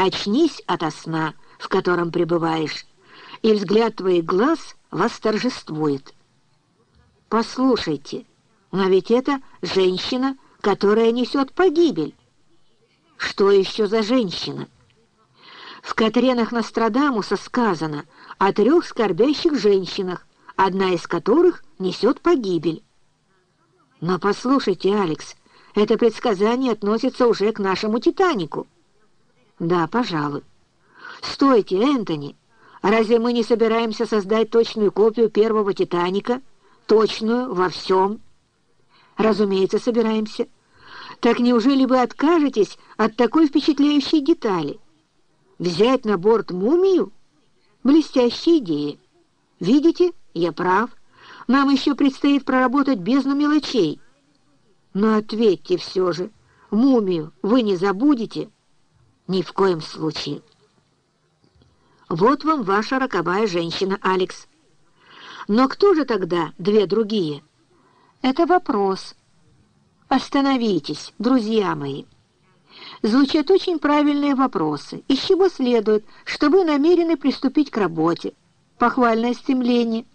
очнись ото сна, в котором пребываешь, и взгляд твоих глаз восторжествует. Послушайте, но ведь это женщина, которая несет погибель. Что еще за женщина? В Катренах Нострадамуса сказано о трех скорбящих женщинах, одна из которых несет погибель. Но послушайте, Алекс, это предсказание относится уже к нашему «Титанику». Да, пожалуй. Стойте, Энтони, разве мы не собираемся создать точную копию первого «Титаника»? Точную во всем? Разумеется, собираемся. Так неужели вы откажетесь от такой впечатляющей детали? Взять на борт мумию? Блестящая идея. Видите, я прав. Нам еще предстоит проработать бездну мелочей. Но ответьте все же, мумию вы не забудете? Ни в коем случае. Вот вам ваша роковая женщина, Алекс. Но кто же тогда две другие? Это вопрос. Остановитесь, друзья мои. Звучат очень правильные вопросы, из чего следует, что вы намерены приступить к работе. Похвальное стремление.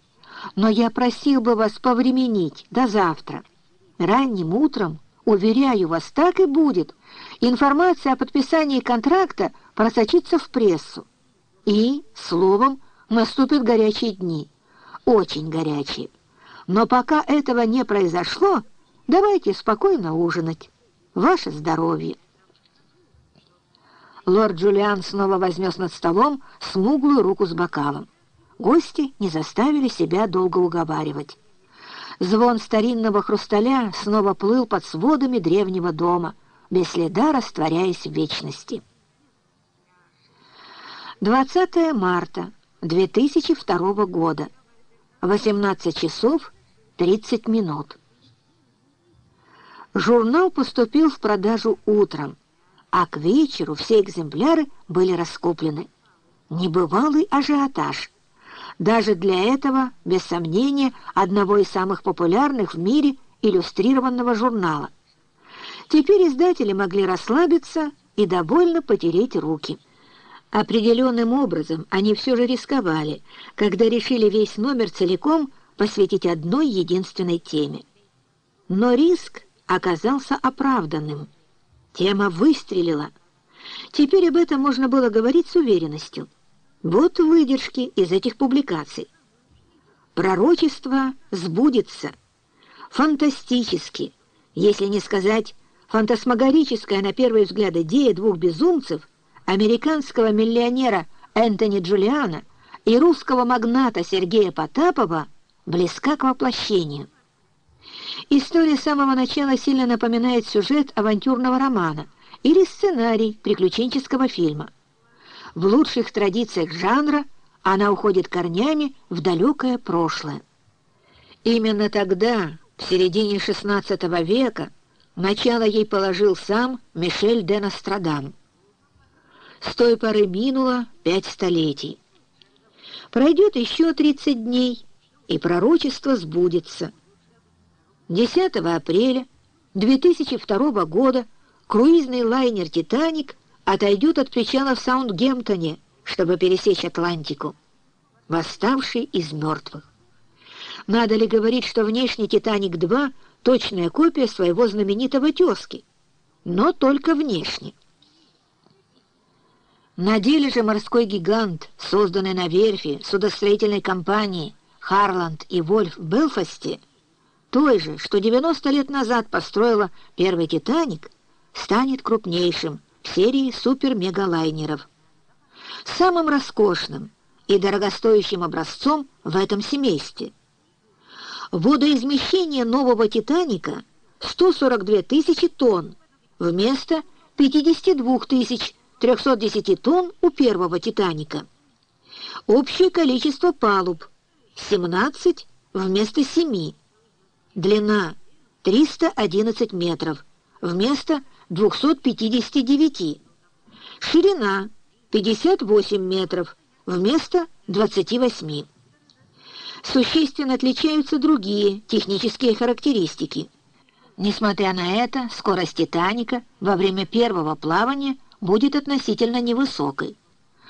Но я просил бы вас повременить до завтра. Ранним утром, уверяю вас, так и будет. Информация о подписании контракта просочится в прессу. И, словом, наступят горячие дни. Очень горячие. Но пока этого не произошло, давайте спокойно ужинать. Ваше здоровье. Лорд Джулиан снова вознес над столом смуглую руку с бокалом. Гости не заставили себя долго уговаривать. Звон старинного хрусталя снова плыл под сводами древнего дома, без следа растворяясь в вечности. 20 марта 2002 года, 18 часов 30 минут. Журнал поступил в продажу утром, а к вечеру все экземпляры были раскуплены. Небывалый ажиотаж. Даже для этого, без сомнения, одного из самых популярных в мире иллюстрированного журнала. Теперь издатели могли расслабиться и довольно потереть руки. Определенным образом они все же рисковали, когда решили весь номер целиком посвятить одной единственной теме. Но риск оказался оправданным. Тема выстрелила. Теперь об этом можно было говорить с уверенностью. Вот выдержки из этих публикаций. Пророчество сбудется. Фантастически, если не сказать фантасмагорическая на первый взгляд идея двух безумцев, американского миллионера Энтони Джулиана и русского магната Сергея Потапова, близка к воплощению. История с самого начала сильно напоминает сюжет авантюрного романа или сценарий приключенческого фильма. В лучших традициях жанра она уходит корнями в далекое прошлое. Именно тогда, в середине XVI века, начало ей положил сам Мишель де Нострадам. С той поры минуло пять столетий. Пройдет еще 30 дней, и пророчество сбудется – 10 апреля 2002 года круизный лайнер «Титаник» отойдет от причала в Саундгемптоне, чтобы пересечь Атлантику, восставший из мертвых. Надо ли говорить, что внешний «Титаник-2» — точная копия своего знаменитого тезки, но только внешне. На деле же морской гигант, созданный на верфи судостроительной компании «Харланд и Вольф» в Белфасте — той же, что 90 лет назад построила первый «Титаник», станет крупнейшим серии супер-мегалайнеров. Самым роскошным и дорогостоящим образцом в этом семействе. Водоизмещение нового «Титаника» 142 тысячи тонн вместо 52 тысяч 310 тонн у первого «Титаника». Общее количество палуб — 17 вместо 7 Длина 311 метров вместо 259. Ширина 58 метров вместо 28. Существенно отличаются другие технические характеристики. Несмотря на это, скорость «Титаника» во время первого плавания будет относительно невысокой.